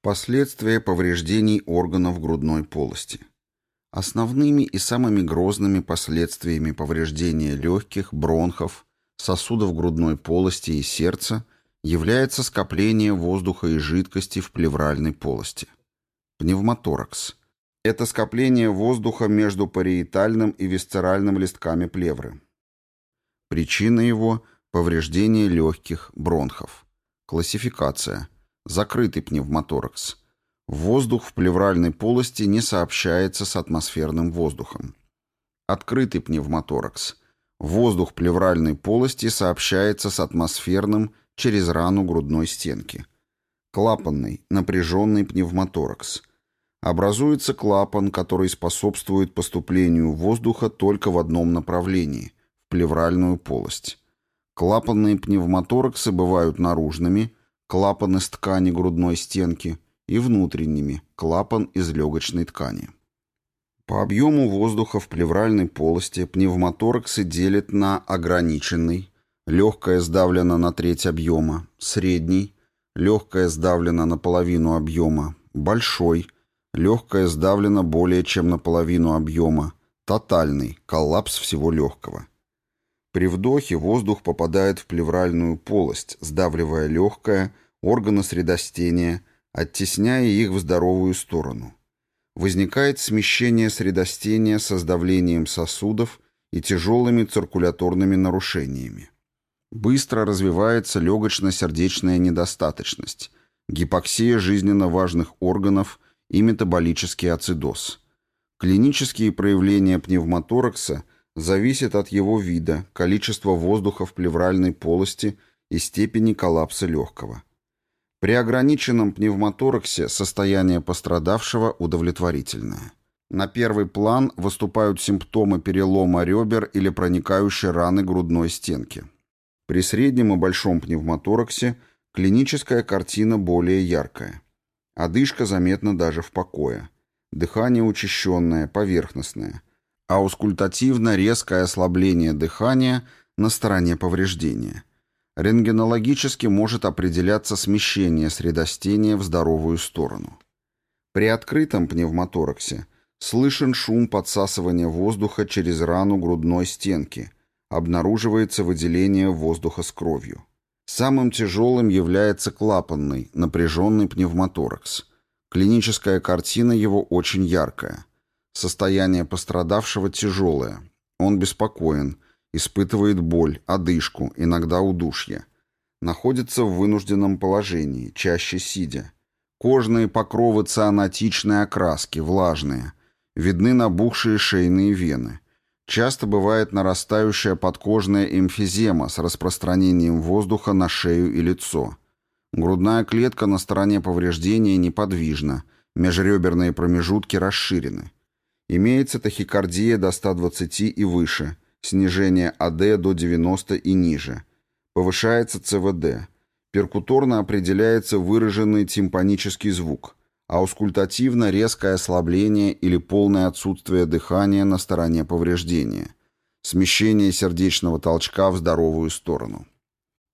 Последствия повреждений органов грудной полости. Основными и самыми грозными последствиями повреждения легких, бронхов, сосудов грудной полости и сердца является скопление воздуха и жидкости в плевральной полости. Пневмоторакс. Это скопление воздуха между париетальным и висцеральным листками плевры. Причина его – повреждение легких, бронхов. Классификация – Закрытый пневмоторакс. Воздух в плевральной полости не сообщается с атмосферным воздухом. Открытый пневмоторакс. Воздух плевральной полости сообщается с атмосферным через рану грудной стенки. Клапанный, напряженный пневмоторакс. Образуется клапан, который способствует поступлению воздуха только в одном направлении – в плевральную полость. Клапанные пневмотораксы бывают наружными – клапан из ткани грудной стенки и внутренними, клапан из легочной ткани. По объему воздуха в плевральной полости пневмотораксы делят на ограниченный, легкое сдавлено на треть объема, средний, легкое сдавлено на половину объема, большой, легкое сдавлено более чем на половину объема, тотальный, коллапс всего легкого. При вдохе воздух попадает в плевральную полость, сдавливая легкое, органы средостения, оттесняя их в здоровую сторону. Возникает смещение средостения со сдавлением сосудов и тяжелыми циркуляторными нарушениями. Быстро развивается легочно-сердечная недостаточность, гипоксия жизненно важных органов и метаболический ацидоз. Клинические проявления пневмоторакса – зависит от его вида, количества воздуха в плевральной полости и степени коллапса легкого. При ограниченном пневмотораксе состояние пострадавшего удовлетворительное. На первый план выступают симптомы перелома ребер или проникающей раны грудной стенки. При среднем и большом пневмотораксе клиническая картина более яркая. Одышка заметна даже в покое. Дыхание учащенное, поверхностное – аускультативно резкое ослабление дыхания на стороне повреждения. Рентгенологически может определяться смещение средостения в здоровую сторону. При открытом пневмотораксе слышен шум подсасывания воздуха через рану грудной стенки, обнаруживается выделение воздуха с кровью. Самым тяжелым является клапанный, напряженный пневмоторакс. Клиническая картина его очень яркая. Состояние пострадавшего тяжелое. Он беспокоен, испытывает боль, одышку, иногда удушье. Находится в вынужденном положении, чаще сидя. Кожные покровы цианотичной окраски, влажные. Видны набухшие шейные вены. Часто бывает нарастающая подкожная эмфизема с распространением воздуха на шею и лицо. Грудная клетка на стороне повреждения неподвижна, межреберные промежутки расширены. Имеется тахикардия до 120 и выше, снижение АД до 90 и ниже. Повышается ЦВД. Перкуторно определяется выраженный тимпанический звук, аускультативно резкое ослабление или полное отсутствие дыхания на стороне повреждения. Смещение сердечного толчка в здоровую сторону.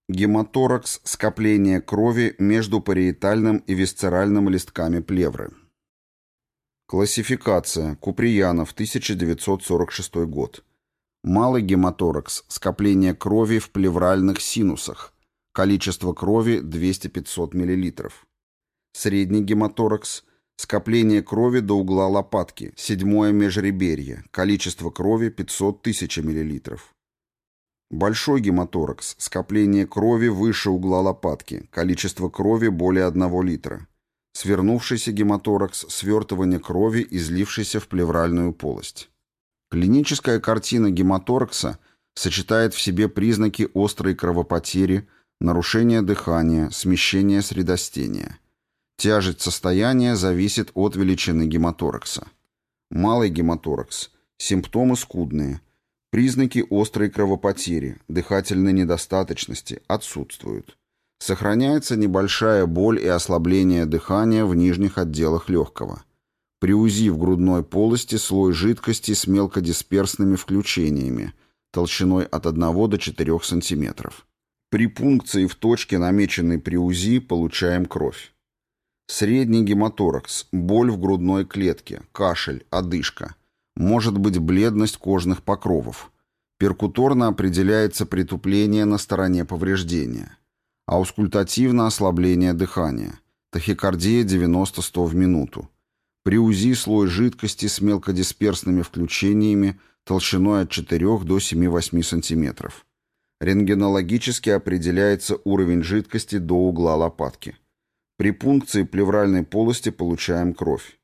Гемоторакс – скопление крови между париетальным и висцеральным листками плевры. Классификация. Куприянов, 1946 год. Малый гематоракс. Скопление крови в плевральных синусах. Количество крови 200-500 мл. Средний гематоракс. Скопление крови до угла лопатки. Седьмое межреберье. Количество крови 500 тысяч мл. Большой гематоракс. Скопление крови выше угла лопатки. Количество крови более 1 литра свернувшийся гематоракс, свертывание крови, излившейся в плевральную полость. Клиническая картина гематоракса сочетает в себе признаки острой кровопотери, нарушения дыхания, смещения средостения. Тяжесть состояния зависит от величины гематоракса. Малый гематоракс. Симптомы скудные. Признаки острой кровопотери, дыхательной недостаточности отсутствуют. Сохраняется небольшая боль и ослабление дыхания в нижних отделах легкого. При УЗИ в грудной полости слой жидкости с мелкодисперсными включениями, толщиной от 1 до 4 см. При пункции в точке, намеченной при УЗИ, получаем кровь. Средний гемоторакс, боль в грудной клетке, кашель, одышка. Может быть бледность кожных покровов. Перкуторно определяется притупление на стороне повреждения. Аускультативно ослабление дыхания. Тахикардия 90-100 в минуту. При УЗИ слой жидкости с мелкодисперсными включениями толщиной от 4 до 7-8 см. Рентгенологически определяется уровень жидкости до угла лопатки. При пункции плевральной полости получаем кровь.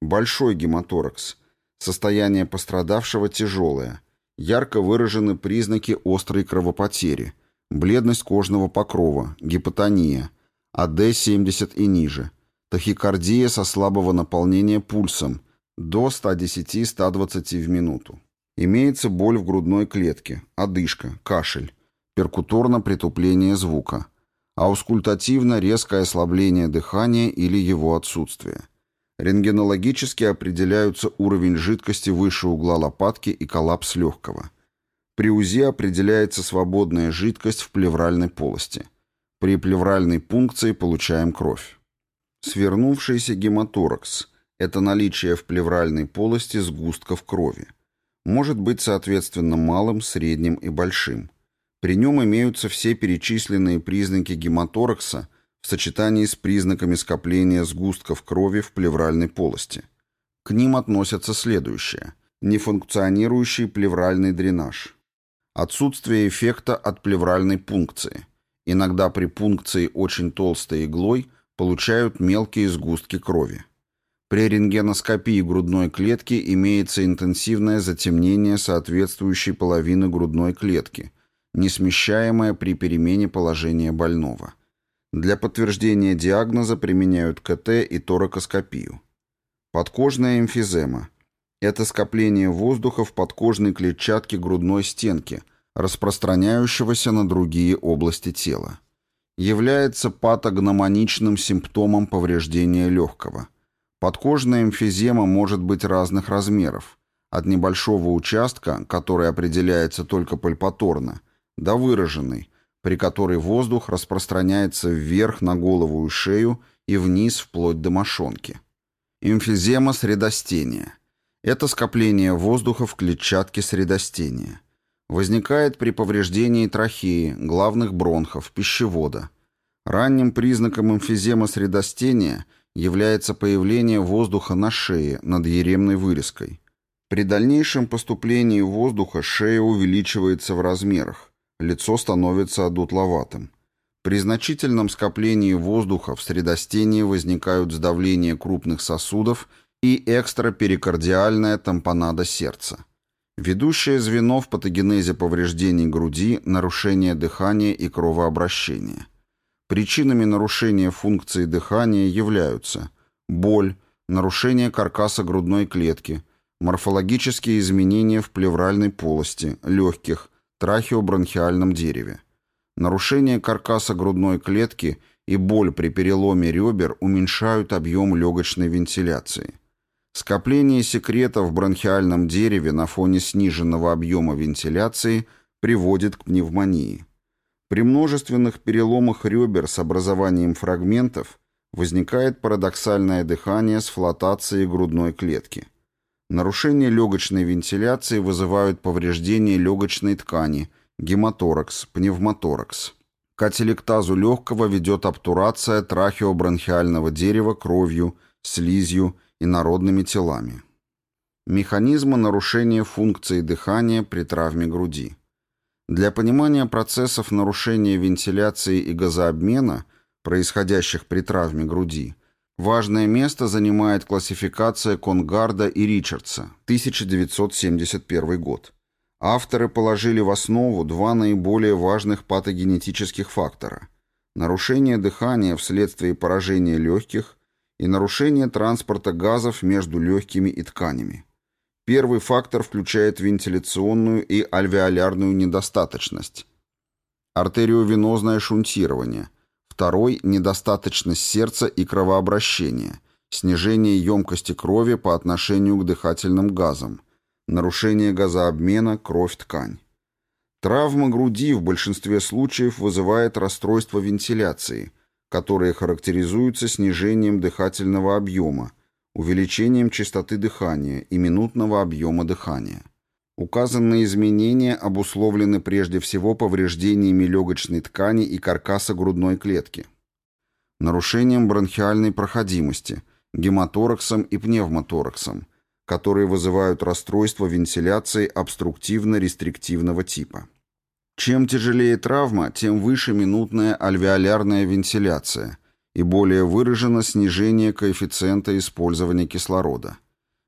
Большой гемоторакс. Состояние пострадавшего тяжелое. Ярко выражены признаки острой кровопотери. Бледность кожного покрова, гипотония, АД-70 и ниже. Тахикардия со слабого наполнения пульсом до 110-120 в минуту. Имеется боль в грудной клетке, одышка, кашель, перкуторно притупление звука аускультативно резкое ослабление дыхания или его отсутствие. Рентгенологически определяются уровень жидкости выше угла лопатки и коллапс легкого. При УЗИ определяется свободная жидкость в плевральной полости. При плевральной пункции получаем кровь. Свернувшийся гемоторакс – это наличие в плевральной полости сгустков крови. Может быть, соответственно, малым, средним и большим. При нем имеются все перечисленные признаки гемоторакса в сочетании с признаками скопления сгустков крови в плевральной полости. К ним относятся следующие. Нефункционирующий плевральный дренаж. Отсутствие эффекта от плевральной пункции. Иногда при пункции очень толстой иглой получают мелкие сгустки крови. При рентгеноскопии грудной клетки имеется интенсивное затемнение соответствующей половины грудной клетки – несмещаемая при перемене положения больного. Для подтверждения диагноза применяют КТ и торакоскопию. Подкожная эмфизема – это скопление воздуха в подкожной клетчатке грудной стенки, распространяющегося на другие области тела. Является патогномоничным симптомом повреждения легкого. Подкожная эмфизема может быть разных размеров, от небольшого участка, который определяется только пальпаторно – до выраженной, при которой воздух распространяется вверх на голову и шею и вниз вплоть до мошонки. Эмфизема средостения. Это скопление воздуха в клетчатке средостения. Возникает при повреждении трахеи, главных бронхов, пищевода. Ранним признаком эмфиземы средостения является появление воздуха на шее над еремной вырезкой. При дальнейшем поступлении воздуха шея увеличивается в размерах, лицо становится одутловатым. При значительном скоплении воздуха в средостении возникают сдавление крупных сосудов и экстраперикардиальная тампонада сердца. Ведущее звено в патогенезе повреждений груди – нарушение дыхания и кровообращения. Причинами нарушения функции дыхания являются боль, нарушение каркаса грудной клетки, морфологические изменения в плевральной полости, легких, трахеобронхиальном дереве. Нарушение каркаса грудной клетки и боль при переломе ребер уменьшают объем легочной вентиляции. Скопление секрета в бронхиальном дереве на фоне сниженного объема вентиляции приводит к пневмонии. При множественных переломах ребер с образованием фрагментов возникает парадоксальное дыхание с флотацией грудной клетки. Нарушение легочной вентиляции вызывают повреждение легочной ткани, гемоторакс, пневмоторакс. К ателектазу легкого ведет обтурация трахеобронхиального дерева кровью, слизью и народными телами. Механизмы нарушения функции дыхания при травме груди. Для понимания процессов нарушения вентиляции и газообмена, происходящих при травме груди, Важное место занимает классификация Конгарда и Ричардса, 1971 год. Авторы положили в основу два наиболее важных патогенетических фактора – нарушение дыхания вследствие поражения легких и нарушение транспорта газов между легкими и тканями. Первый фактор включает вентиляционную и альвеолярную недостаточность, артериовенозное шунтирование – Второй – недостаточность сердца и кровообращения, снижение емкости крови по отношению к дыхательным газам, нарушение газообмена, кровь-ткань. Травма груди в большинстве случаев вызывает расстройство вентиляции, которые характеризуются снижением дыхательного объема, увеличением частоты дыхания и минутного объема дыхания. Указанные изменения обусловлены прежде всего повреждениями легочной ткани и каркаса грудной клетки, нарушением бронхиальной проходимости, гематораксом и пневмотораксом, которые вызывают расстройство вентиляции обструктивно-рестриктивного типа. Чем тяжелее травма, тем выше минутная альвеолярная вентиляция и более выражено снижение коэффициента использования кислорода.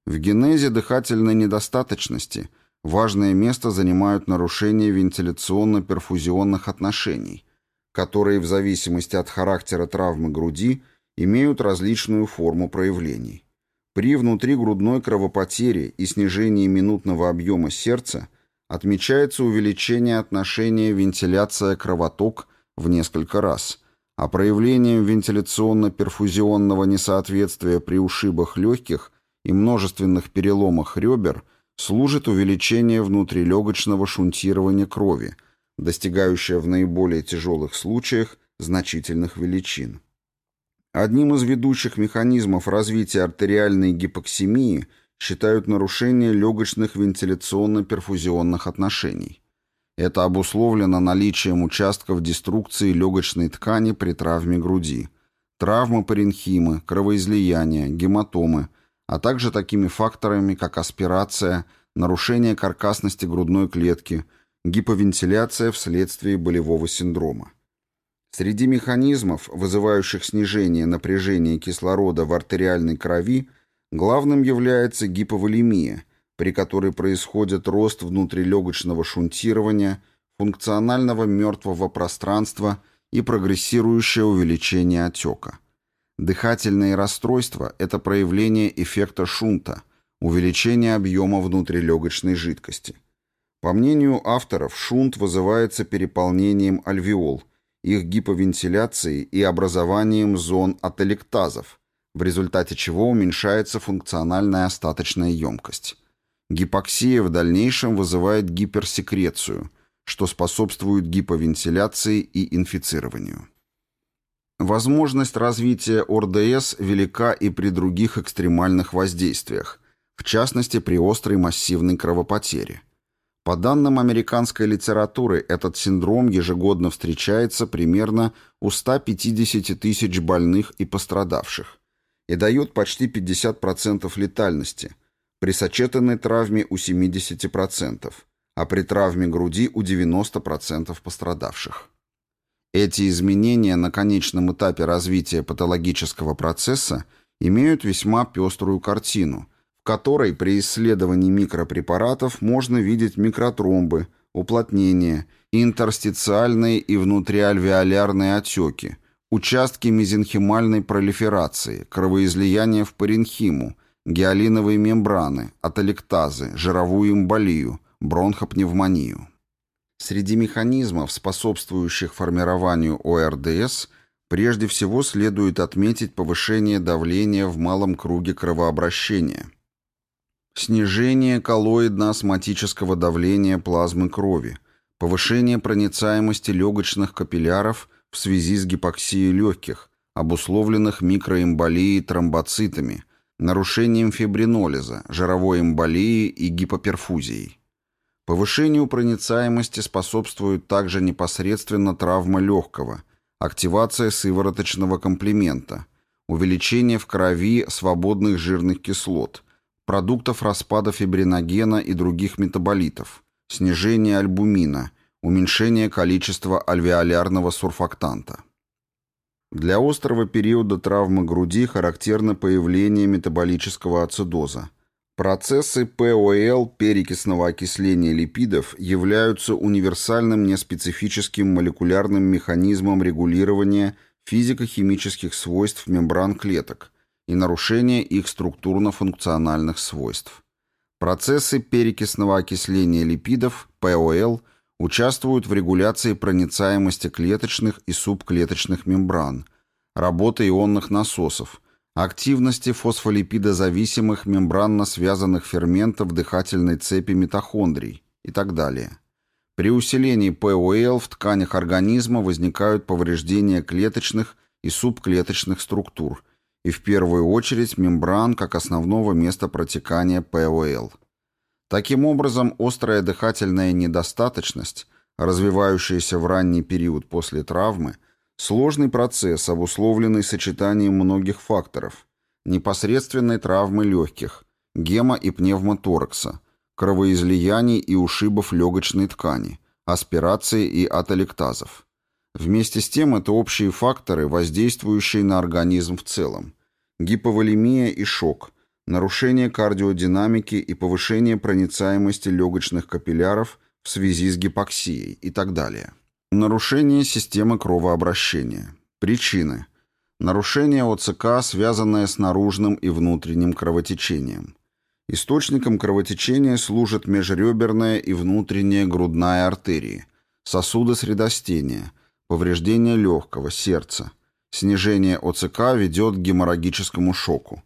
В генезе дыхательной недостаточности важное место занимают нарушения вентиляционно-перфузионных отношений, которые в зависимости от характера травмы груди имеют различную форму проявлений. При внутригрудной кровопотере и снижении минутного объема сердца отмечается увеличение отношения вентиляция-кровоток в несколько раз, а проявлением вентиляционно-перфузионного несоответствия при ушибах легких и множественных переломах ребер служит увеличение внутрилегочного шунтирования крови, достигающее в наиболее тяжелых случаях значительных величин. Одним из ведущих механизмов развития артериальной гипоксемии считают нарушение легочных вентиляционно-перфузионных отношений. Это обусловлено наличием участков деструкции легочной ткани при травме груди, травмы паренхимы, кровоизлияния, гематомы, а также такими факторами, как аспирация, нарушение каркасности грудной клетки, гиповентиляция вследствие болевого синдрома. Среди механизмов, вызывающих снижение напряжения кислорода в артериальной крови, главным является гиповолемия, при которой происходит рост внутрилегочного шунтирования, функционального мертвого пространства и прогрессирующее увеличение отека. Дыхательные расстройства – это проявление эффекта шунта, увеличение объема внутрилегочной жидкости. По мнению авторов, шунт вызывается переполнением альвеол – их гиповентиляцией и образованием зон ателектазов, в результате чего уменьшается функциональная остаточная емкость. Гипоксия в дальнейшем вызывает гиперсекрецию, что способствует гиповентиляции и инфицированию. Возможность развития ОРДС велика и при других экстремальных воздействиях, в частности при острой массивной кровопотере. По данным американской литературы, этот синдром ежегодно встречается примерно у 150 тысяч больных и пострадавших и дает почти 50% летальности, при сочетанной травме у 70%, а при травме груди у 90% пострадавших. Эти изменения на конечном этапе развития патологического процесса имеют весьма пеструю картину – в которой при исследовании микропрепаратов можно видеть микротромбы, уплотнения, интерстициальные и внутриальвеолярные отеки, участки мезенхимальной пролиферации, кровоизлияние в паренхиму, гиалиновые мембраны, атолектазы, жировую эмболию, бронхопневмонию. Среди механизмов, способствующих формированию ОРДС, прежде всего следует отметить повышение давления в малом круге кровообращения – Снижение коллоидно-астматического давления плазмы крови, повышение проницаемости легочных капилляров в связи с гипоксией легких, обусловленных микроэмболией тромбоцитами, нарушением фибринолиза, жировой эмболией и гипоперфузией. Повышению проницаемости способствует также непосредственно травма легкого, активация сывороточного комплемента, увеличение в крови свободных жирных кислот – продуктов распада фибриногена и других метаболитов, снижение альбумина, уменьшение количества альвеолярного сурфактанта. Для острого периода травмы груди характерно появление метаболического ацидоза. Процессы ПОЛ перекисного окисления липидов являются универсальным неспецифическим молекулярным механизмом регулирования физико-химических свойств мембран клеток, и нарушение их структурно-функциональных свойств. Процессы перекисного окисления липидов, ПОЛ, участвуют в регуляции проницаемости клеточных и субклеточных мембран, работы ионных насосов, активности фосфолипидозависимых мембранно связанных ферментов дыхательной цепи митохондрий и так далее. При усилении ПОЛ в тканях организма возникают повреждения клеточных и субклеточных структур, и в первую очередь мембран как основного места протекания ПОЛ. Таким образом, острая дыхательная недостаточность, развивающаяся в ранний период после травмы, сложный процесс, обусловленный сочетанием многих факторов, непосредственной травмы легких, гемо- и пневмоторакса, кровоизлияний и ушибов легочной ткани, аспирации и атолектазов. Вместе с тем это общие факторы, воздействующие на организм в целом. Гиповолемия и шок, нарушение кардиодинамики и повышение проницаемости легочных капилляров в связи с гипоксией и так далее. Нарушение системы кровообращения. Причины. Нарушение ОЦК, связанное с наружным и внутренним кровотечением. Источником кровотечения служат межреберная и внутренняя грудная артерии, сосуды средостения, повреждение легкого, сердца. Снижение ОЦК ведет к геморрагическому шоку.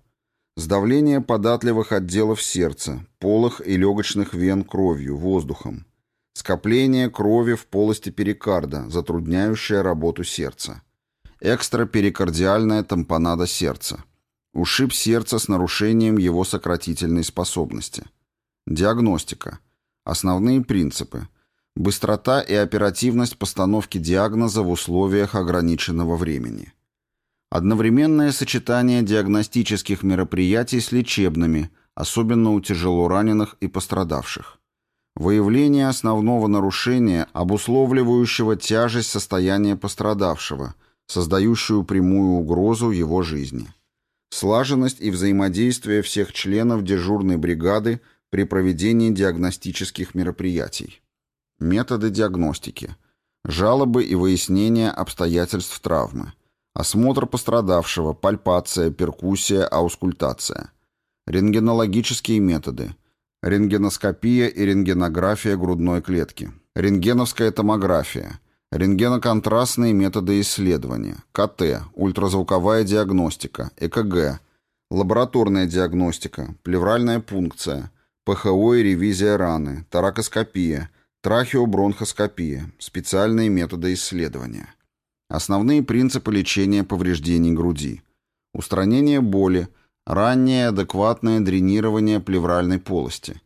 Сдавление податливых отделов сердца, полых и легочных вен кровью, воздухом. Скопление крови в полости перикарда, затрудняющее работу сердца. Экстраперикардиальная тампонада сердца. Ушиб сердца с нарушением его сократительной способности. Диагностика. Основные принципы. Быстрота и оперативность постановки диагноза в условиях ограниченного времени. Одновременное сочетание диагностических мероприятий с лечебными, особенно у тяжелораненых и пострадавших. Выявление основного нарушения, обусловливающего тяжесть состояния пострадавшего, создающую прямую угрозу его жизни слаженность и взаимодействие всех членов дежурной бригады при проведении диагностических мероприятий. Методы диагностики. Жалобы и выяснение обстоятельств травмы. Осмотр пострадавшего, пальпация, перкуссия, аускультация. Рентгенологические методы. Рентгеноскопия и рентгенография грудной клетки. Рентгеновская томография. Рентгеноконтрастные методы исследования, КТ, ультразвуковая диагностика, ЭКГ, лабораторная диагностика, плевральная пункция, ПХО и ревизия раны, таракоскопия, трахеобронхоскопия, специальные методы исследования. Основные принципы лечения повреждений груди. Устранение боли, раннее адекватное дренирование плевральной полости.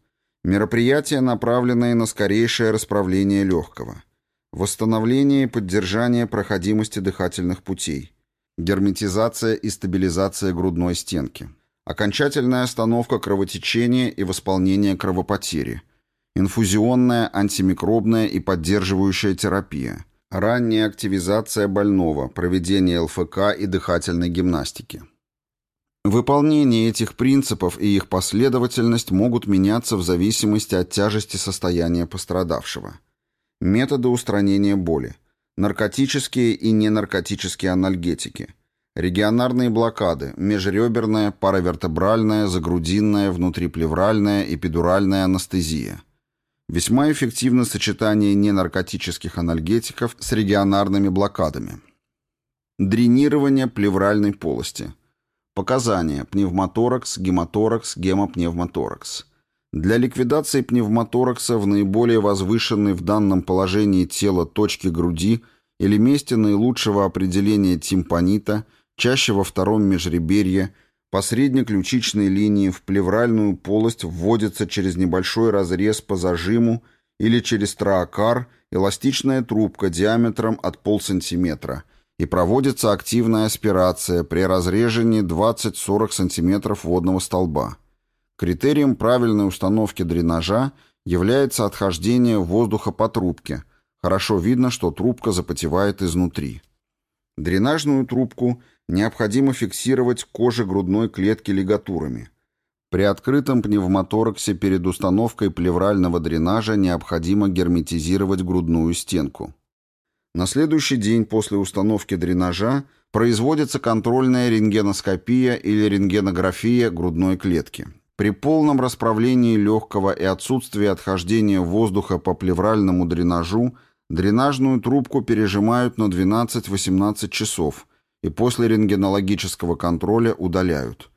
Мероприятия, направленные на скорейшее расправление легкого – Восстановление и поддержание проходимости дыхательных путей. Герметизация и стабилизация грудной стенки. Окончательная остановка кровотечения и восполнение кровопотери. Инфузионная, антимикробная и поддерживающая терапия. Ранняя активизация больного, проведение ЛФК и дыхательной гимнастики. Выполнение этих принципов и их последовательность могут меняться в зависимости от тяжести состояния пострадавшего. Методы устранения боли. Наркотические и ненаркотические анальгетики. Регионарные блокады, межреберная, паравертебральная, загрудинная, внутриплевральная, эпидуральная анестезия. Весьма эффективно сочетание ненаркотических анальгетиков с регионарными блокадами. Дренирование плевральной полости. Показания. Пневмоторакс, гемоторакс, гемопневмоторакс. Для ликвидации пневмоторакса в наиболее возвышенной в данном положении тела точке груди или месте наилучшего определения тимпанита, чаще во втором межреберье, по среднеключичной линии в плевральную полость вводится через небольшой разрез по зажиму или через троакар эластичная трубка диаметром от полсантиметра и проводится активная аспирация при разрежении 20-40 см водного столба. Критерием правильной установки дренажа является отхождение воздуха по трубке. Хорошо видно, что трубка запотевает изнутри. Дренажную трубку необходимо фиксировать к коже грудной клетки лигатурами. При открытом пневмотораксе перед установкой плеврального дренажа необходимо герметизировать грудную стенку. На следующий день после установки дренажа производится контрольная рентгеноскопия или рентгенография грудной клетки. При полном расправлении легкого и отсутствии отхождения воздуха по плевральному дренажу дренажную трубку пережимают на 12-18 часов и после рентгенологического контроля удаляют.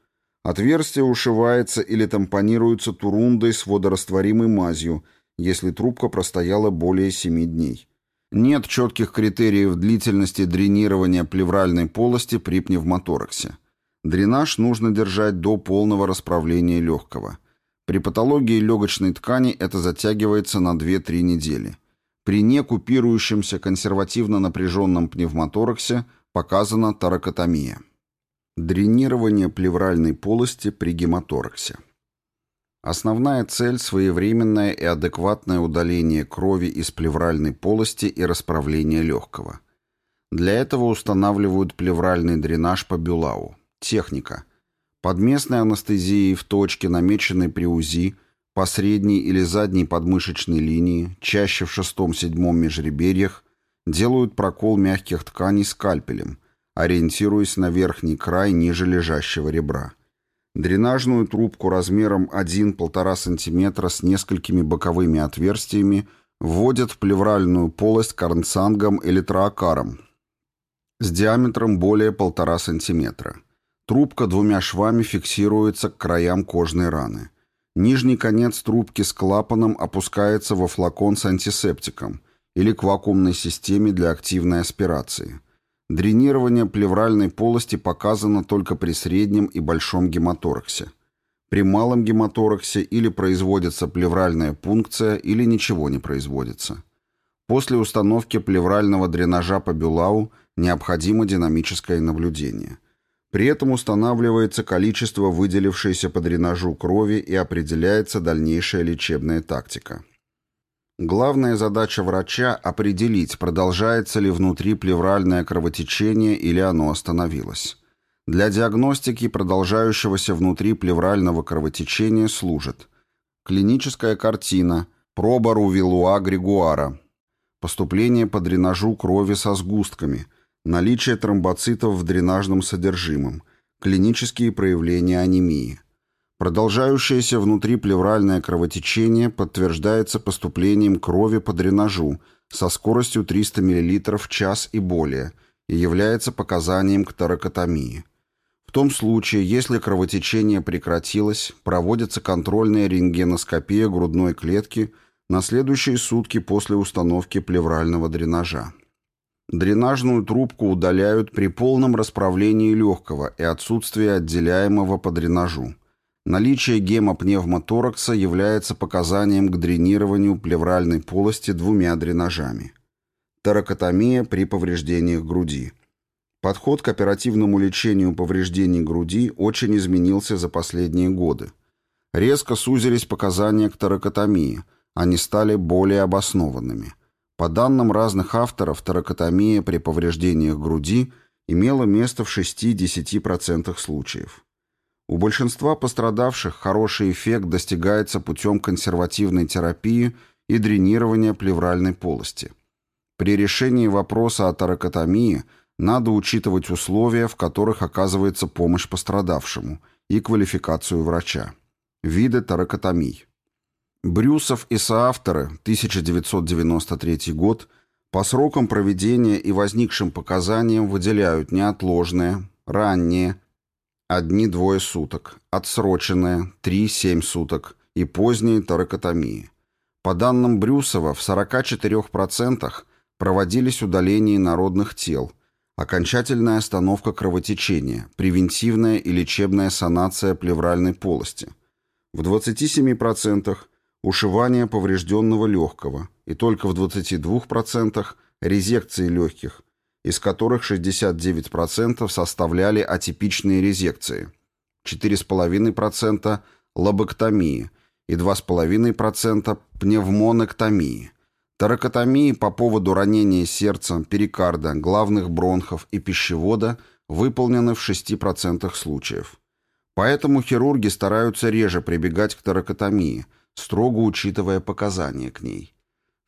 Отверстие ушивается или тампонируется турундой с водорастворимой мазью, если трубка простояла более 7 дней. Нет четких критериев длительности дренирования плевральной полости при пневмотораксе. Дренаж нужно держать до полного расправления легкого. При патологии легочной ткани это затягивается на 2-3 недели. При некупирующемся консервативно напряженном пневмотораксе показана таракотомия. Дренирование плевральной полости при гемотораксе. Основная цель – своевременное и адекватное удаление крови из плевральной полости и расправление легкого. Для этого устанавливают плевральный дренаж по Бюлау. Техника. Под местной анестезией в точке, намеченной при УЗИ, по средней или задней подмышечной линии, чаще в шестом-седьмом межреберьях, делают прокол мягких тканей скальпелем, ориентируясь на верхний край ниже лежащего ребра. Дренажную трубку размером 1-1,5 см с несколькими боковыми отверстиями вводят в плевральную полость карнсангом или троакаром с диаметром более 1,5 см. Трубка двумя швами фиксируется к краям кожной раны. Нижний конец трубки с клапаном опускается во флакон с антисептиком или к вакуумной системе для активной аспирации. Дренирование плевральной полости показано только при среднем и большом гемотораксе. При малом гемотораксе или производится плевральная пункция, или ничего не производится. После установки плеврального дренажа по Бюлау необходимо динамическое наблюдение. При этом устанавливается количество выделившейся по дренажу крови и определяется дальнейшая лечебная тактика. Главная задача врача – определить, продолжается ли внутри плевральное кровотечение или оно остановилось. Для диагностики продолжающегося внутри плеврального кровотечения служит клиническая картина, проба Рувилуа Григуара, поступление по дренажу крови со сгустками, наличие тромбоцитов в дренажном содержимом, клинические проявления анемии. Продолжающееся внутриплевральное кровотечение подтверждается поступлением крови по дренажу со скоростью 300 мл в час и более и является показанием к торакотомии. В том случае, если кровотечение прекратилось, проводится контрольная рентгеноскопия грудной клетки на следующие сутки после установки плеврального дренажа. Дренажную трубку удаляют при полном расправлении легкого и отсутствии отделяемого по дренажу. Наличие гемопневмоторакса является показанием к дренированию плевральной полости двумя дренажами. Торакотомия при повреждениях груди. Подход к оперативному лечению повреждений груди очень изменился за последние годы. Резко сузились показания к торакотомии, они стали более обоснованными. По данным разных авторов, торакотомия при повреждениях груди имела место в 6-10% случаев. У большинства пострадавших хороший эффект достигается путем консервативной терапии и дренирования плевральной полости. При решении вопроса о таракотомии надо учитывать условия, в которых оказывается помощь пострадавшему, и квалификацию врача. Виды таракотомий. Брюсов и соавторы, 1993 год, по срокам проведения и возникшим показаниям выделяют неотложные, ранние, одни-двое суток, отсроченные, три-семь суток и поздние торакотомии. По данным Брюсова, в 44% проводились удаления народных тел, окончательная остановка кровотечения, превентивная и лечебная санация плевральной полости. В 27% ушивание поврежденного легкого и только в 22% резекции легких, из которых 69% составляли атипичные резекции, 4,5% лобэктомии и 2,5% пневмонэктомии. Торакотомии по поводу ранения сердца, перикарда, главных бронхов и пищевода выполнены в 6% случаев. Поэтому хирурги стараются реже прибегать к торакотомии, строго учитывая показания к ней.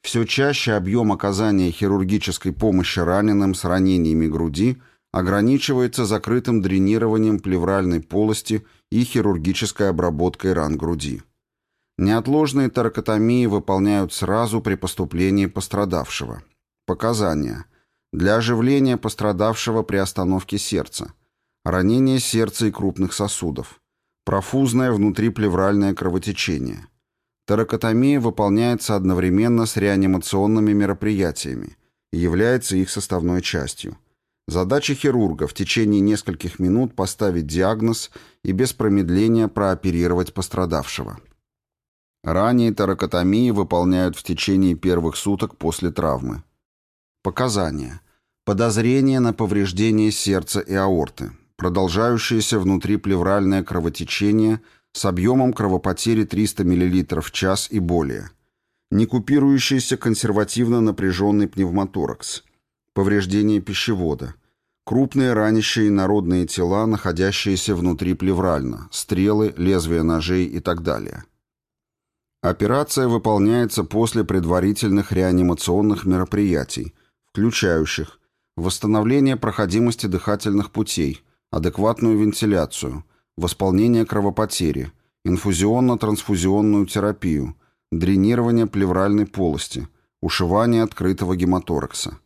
Все чаще объем оказания хирургической помощи раненым с ранениями груди ограничивается закрытым дренированием плевральной полости и хирургической обработкой ран груди. Неотложные торакотомии выполняют сразу при поступлении пострадавшего. Показания. Для оживления пострадавшего при остановке сердца. Ранение сердца и крупных сосудов. Профузное внутриплевральное кровотечение. Торакотомия выполняется одновременно с реанимационными мероприятиями. и является их составной частью. Задача хирурга в течение нескольких минут поставить диагноз и без промедления прооперировать пострадавшего. Ранее торакотомии выполняют в течение первых суток после травмы. Показания. Подозрение на повреждение сердца и аорты. Продолжающееся внутриплевральное кровотечение с объемом кровопотери 300 мл в час и более. Некупирующийся консервативно напряженный пневмоторакс. Повреждение пищевода. Крупные ранящие народные тела, находящиеся внутриплеврально. Стрелы, лезвия ножей и так далее. Операция выполняется после предварительных реанимационных мероприятий, включающих восстановление проходимости дыхательных путей, адекватную вентиляцию, восполнение кровопотери, инфузионно-трансфузионную терапию, дренирование плевральной полости, ушивание открытого гематоракса.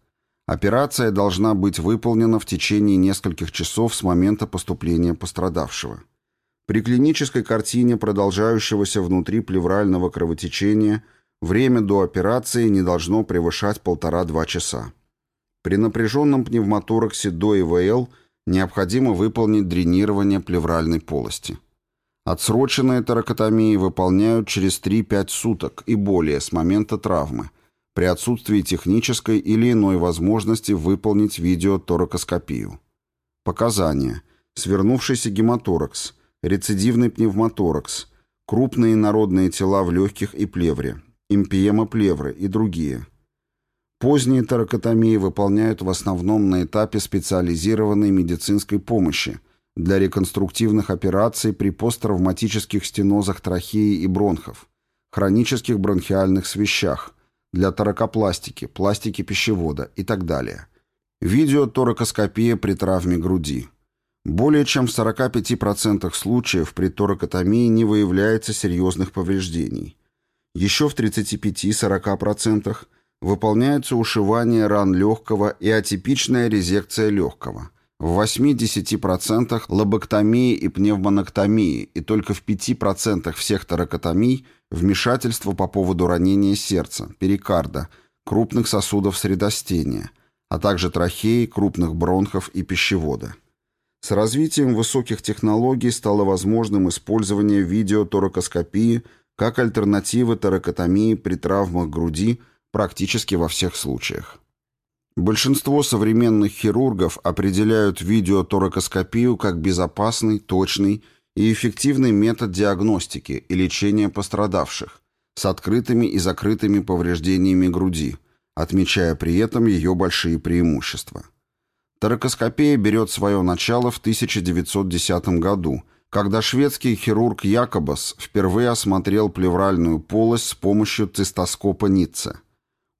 Операция должна быть выполнена в течение нескольких часов с момента поступления пострадавшего. При клинической картине продолжающегося внутри плеврального кровотечения время до операции не должно превышать полтора-два часа. При напряженном пневмотораксе до ИВЛ необходимо выполнить дренирование плевральной полости. Отсроченные торакотомии выполняют через 3-5 суток и более с момента травмы, при отсутствии технической или иной возможности выполнить видеоторакоскопию. Показания. Свернувшийся гематоракс – рецидивный пневмоторакс, крупные народные тела в легких и плевре, импиема плевры и другие. Поздние торакотомии выполняют в основном на этапе специализированной медицинской помощи для реконструктивных операций при посттравматических стенозах трахеи и бронхов, хронических бронхиальных свищах, для торакопластики, пластики пищевода и так далее. Видеоторакоскопия при травме груди – более чем в 45% случаев при торакотомии не выявляется серьезных повреждений. Еще в 35-40% выполняется ушивание ран легкого и атипичная резекция легкого. В 8-10% лобоктомии и пневмоноктомии и только в 5% всех торакотомий вмешательство по поводу ранения сердца, перикарда, крупных сосудов средостения, а также трахеи, крупных бронхов и пищевода. С развитием высоких технологий стало возможным использование видеоторакоскопии как альтернативы торакотомии при травмах груди практически во всех случаях. Большинство современных хирургов определяют видеоторакоскопию как безопасный, точный и эффективный метод диагностики и лечения пострадавших с открытыми и закрытыми повреждениями груди, отмечая при этом ее большие преимущества. Торакоскопия берет свое начало в 1910 году, когда шведский хирург Якобас впервые осмотрел плевральную полость с помощью цистоскопа Ницце.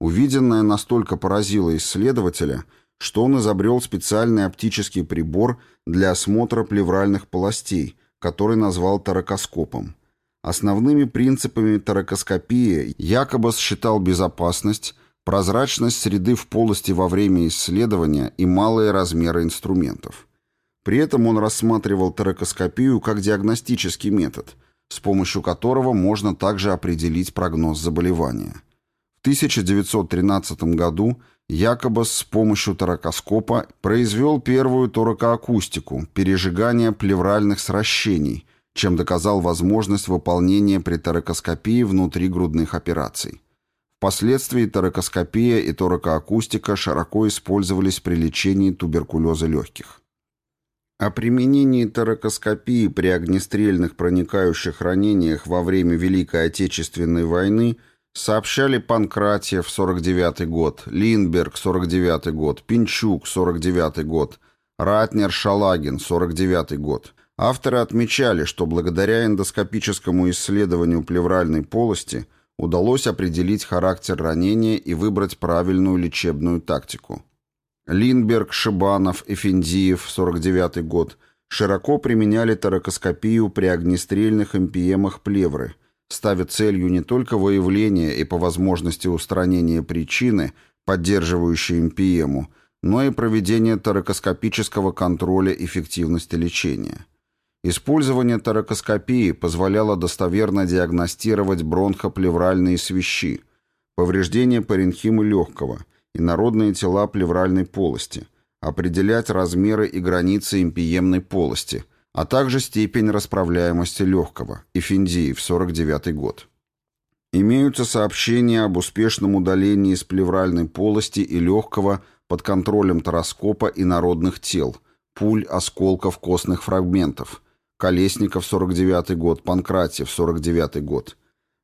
Увиденное настолько поразило исследователя, что он изобрел специальный оптический прибор для осмотра плевральных полостей, который назвал торакоскопом. Основными принципами торакоскопии Якобас считал безопасность, прозрачность среды в полости во время исследования и малые размеры инструментов. При этом он рассматривал торакоскопию как диагностический метод, с помощью которого можно также определить прогноз заболевания. В 1913 году Якобас с помощью торакоскопа произвел первую торакоакустику – пережигание плевральных сращений, чем доказал возможность выполнения при торакоскопии внутригрудных операций. Впоследствии торакоскопия и торакоакустика широко использовались при лечении туберкулеза легких. О применении торакоскопии при огнестрельных проникающих ранениях во время Великой Отечественной войны сообщали Панкратьев, 49 год, Линдберг, 49 год, Пинчук, 49 год, Ратнер Шалагин, 49 год. Авторы отмечали, что благодаря эндоскопическому исследованию плевральной полости – удалось определить характер ранения и выбрать правильную лечебную тактику. Линберг, Шибанов, Эфендиев, 49 год, широко применяли торакоскопию при огнестрельных эмпиемах плевры, ставя целью не только выявление и по возможности устранение причины, поддерживающей эмпиему, но и проведение торакоскопического контроля эффективности лечения. Использование торакоскопии позволяло достоверно диагностировать бронхоплевральные свищи, повреждения паренхимы легкого, и народные тела плевральной полости, определять размеры и границы импиемной полости, а также степень расправляемости легкого, в 49 год. Имеются сообщения об успешном удалении из плевральной полости и легкого под контролем тороскопа и народных тел, пуль, осколков, костных фрагментов, Колесников 49 год, Панкратьев 49 год.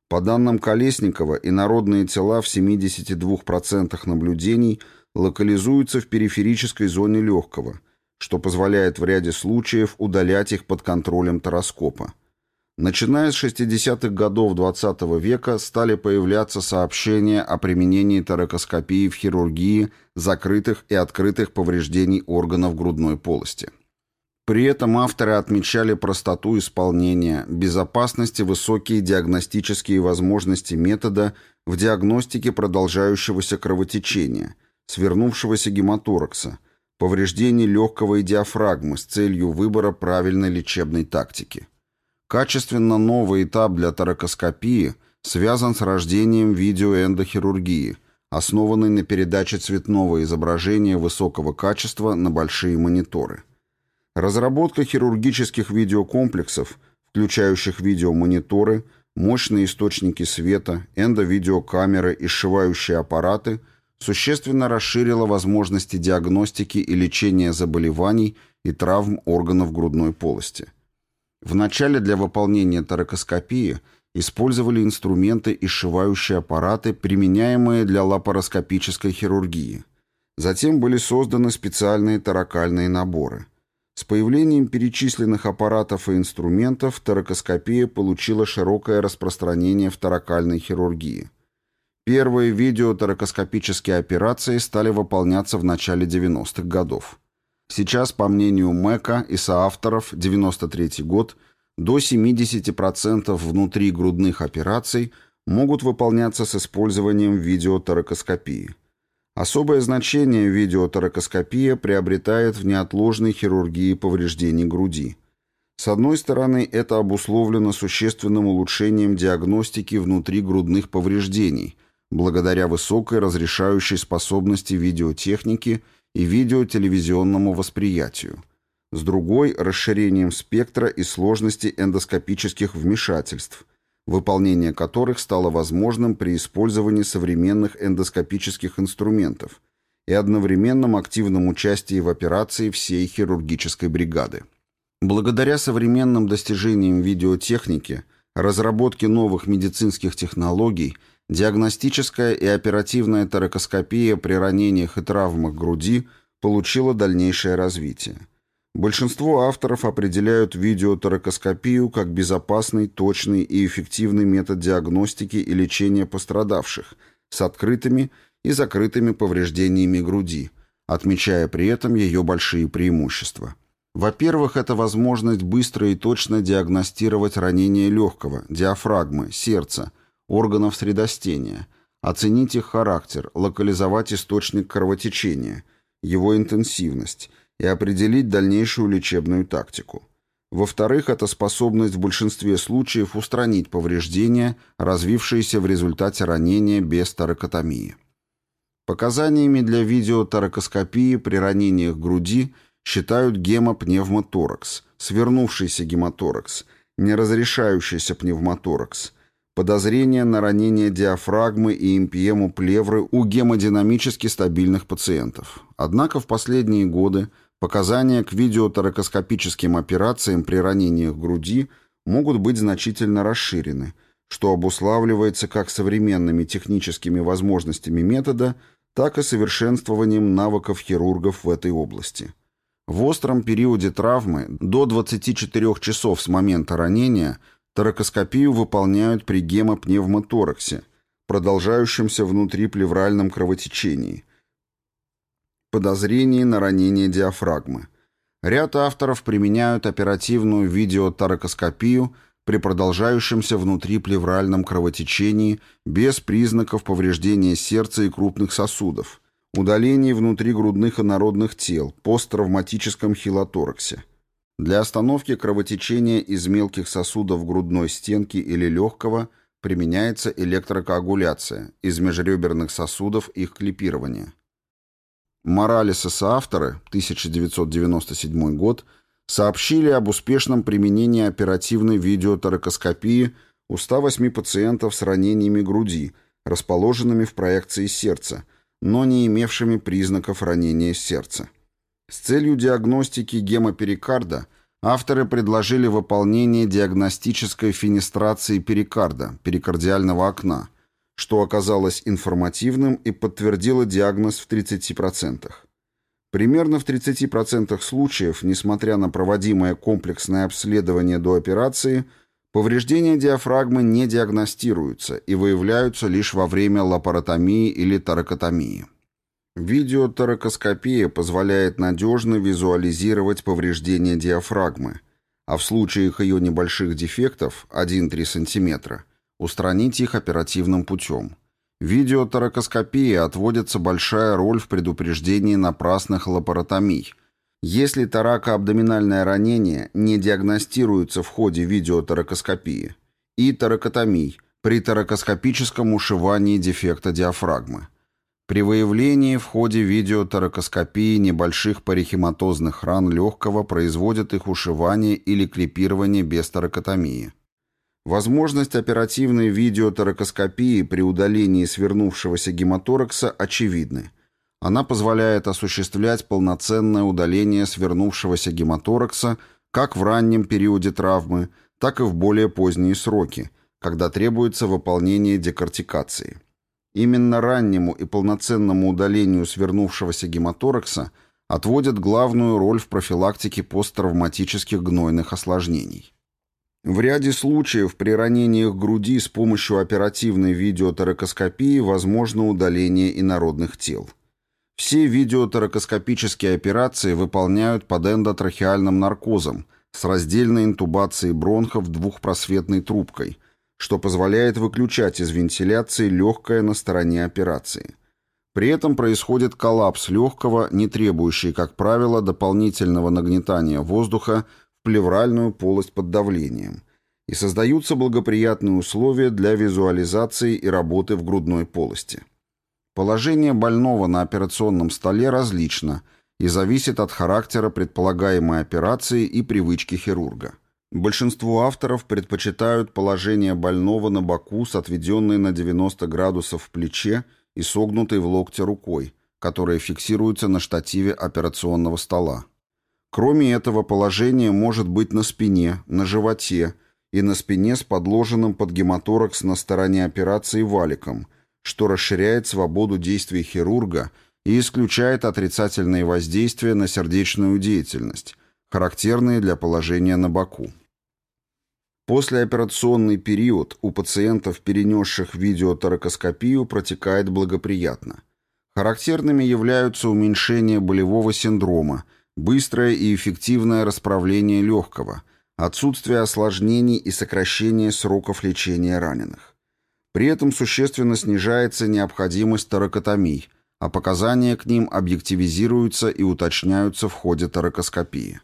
По данным Колесникова, инородные тела в 72% наблюдений локализуются в периферической зоне легкого, что позволяет в ряде случаев удалять их под контролем тороскопа. Начиная с 60-х годов XX -го века стали появляться сообщения о применении торакоскопии в хирургии закрытых и открытых повреждений органов грудной полости. При этом авторы отмечали простоту исполнения, безопасность и высокие диагностические возможности метода в диагностике продолжающегося кровотечения, свернувшегося гематоракса, повреждений легкого и диафрагмы с целью выбора правильной лечебной тактики. Качественно новый этап для торакоскопии связан с рождением видеоэндохирургии, основанной на передаче цветного изображения высокого качества на большие мониторы. Разработка хирургических видеокомплексов, включающих видеомониторы, мощные источники света, эндовидеокамеры и сшивающие аппараты, существенно расширила возможности диагностики и лечения заболеваний и травм органов грудной полости – Вначале для выполнения торакоскопии использовали инструменты и сшивающие аппараты, применяемые для лапароскопической хирургии. Затем были созданы специальные таракальные наборы. С появлением перечисленных аппаратов и инструментов торакоскопия получила широкое распространение в таракальной хирургии. Первые видеоторакоскопические операции стали выполняться в начале 90-х годов. Сейчас, по мнению Мэка и соавторов, 93 год, до 70% внутригрудных операций могут выполняться с использованием видеоторакоскопии. Особое значение видеоторакоскопия приобретает в неотложной хирургии повреждений груди. С одной стороны, это обусловлено существенным улучшением диагностики внутригрудных повреждений, благодаря высокой разрешающей способности видеотехники – и видеотелевизионному восприятию. С другой – расширением спектра и сложности эндоскопических вмешательств, выполнение которых стало возможным при использовании современных эндоскопических инструментов и одновременном активном участии в операции всей хирургической бригады. Благодаря современным достижениям видеотехники, разработке новых медицинских технологий – Диагностическая и оперативная торакоскопия при ранениях и травмах груди получила дальнейшее развитие. Большинство авторов определяют видеоторакоскопию как безопасный, точный и эффективный метод диагностики и лечения пострадавших с открытыми и закрытыми повреждениями груди, отмечая при этом ее большие преимущества. Во-первых, это возможность быстро и точно диагностировать ранение легкого, диафрагмы, сердца, органов средостения, оценить их характер, локализовать источник кровотечения, его интенсивность и определить дальнейшую лечебную тактику. Во-вторых, это способность в большинстве случаев устранить повреждения, развившиеся в результате ранения без таракотомии. Показаниями для видеотаракоскопии при ранениях груди считают гемопневмоторакс, свернувшийся гемоторакс, неразрешающийся пневмоторакс, подозрение на ранение диафрагмы и импиему плевры у гемодинамически стабильных пациентов. Однако в последние годы показания к видеоторакоскопическим операциям при ранениях груди могут быть значительно расширены, что обуславливается как современными техническими возможностями метода, так и совершенствованием навыков хирургов в этой области. В остром периоде травмы до 24 часов с момента ранения – Торакоскопию выполняют при гемопневмотораксе, продолжающемся внутриплевральном кровотечении, подозрении на ранение диафрагмы. Ряд авторов применяют оперативную видеотаракоскопию при продолжающемся внутриплевральном кровотечении без признаков повреждения сердца и крупных сосудов, удалении внутригрудных инородных тел, посттравматическом хилотораксе. Для остановки кровотечения из мелких сосудов грудной стенки или легкого применяется электрокоагуляция, из межреберных сосудов их клипирование. Моралес и соавторы, 1997 год, сообщили об успешном применении оперативной видеоторакоскопии у 108 пациентов с ранениями груди, расположенными в проекции сердца, но не имевшими признаков ранения сердца. С целью диагностики гемоперикарда авторы предложили выполнение диагностической фенестрации перикарда, перикардиального окна, что оказалось информативным и подтвердило диагноз в 30%. Примерно в 30% случаев, несмотря на проводимое комплексное обследование до операции, повреждения диафрагмы не диагностируются и выявляются лишь во время лапаротомии или таракотомии. Видеоторакоскопия позволяет надежно визуализировать повреждения диафрагмы, а в случаях ее небольших дефектов 1-3 см устранить их оперативным путем. Видеоторакоскопии отводится большая роль в предупреждении напрасных лапаротомий. Если таракоабдоминальное ранение не диагностируется в ходе видеоторакоскопии, и таракотомий при таракоскопическом ушивании дефекта диафрагмы. При выявлении в ходе видеоторакоскопии небольших парихематозных ран легкого производят их ушивание или клипирование без таракотомии. Возможность оперативной видеоторакоскопии при удалении свернувшегося гематоракса очевидны. Она позволяет осуществлять полноценное удаление свернувшегося гематоракса как в раннем периоде травмы, так и в более поздние сроки, когда требуется выполнение декортикации. Именно раннему и полноценному удалению свернувшегося гематоракса отводят главную роль в профилактике посттравматических гнойных осложнений. В ряде случаев при ранениях груди с помощью оперативной видеоторакоскопии возможно удаление инородных тел. Все видеоторакоскопические операции выполняют под эндотрахеальным наркозом с раздельной интубацией бронхов двухпросветной трубкой – что позволяет выключать из вентиляции легкое на стороне операции. При этом происходит коллапс легкого, не требующий, как правило, дополнительного нагнетания воздуха в плевральную полость под давлением, и создаются благоприятные условия для визуализации и работы в грудной полости. Положение больного на операционном столе различно и зависит от характера предполагаемой операции и привычки хирурга. Большинство авторов предпочитают положение больного на боку с отведенной на 90 градусов в плече и согнутой в локте рукой, которая фиксируется на штативе операционного стола. Кроме этого, положение может быть на спине, на животе и на спине с подложенным под гематоракс на стороне операции валиком, что расширяет свободу действий хирурга и исключает отрицательные воздействия на сердечную деятельность, характерные для положения на боку. Послеоперационный период у пациентов, перенесших видеоторакоскопию, протекает благоприятно. Характерными являются уменьшение болевого синдрома, быстрое и эффективное расправление легкого, отсутствие осложнений и сокращение сроков лечения раненых. При этом существенно снижается необходимость таракотомий, а показания к ним объективизируются и уточняются в ходе таракоскопии.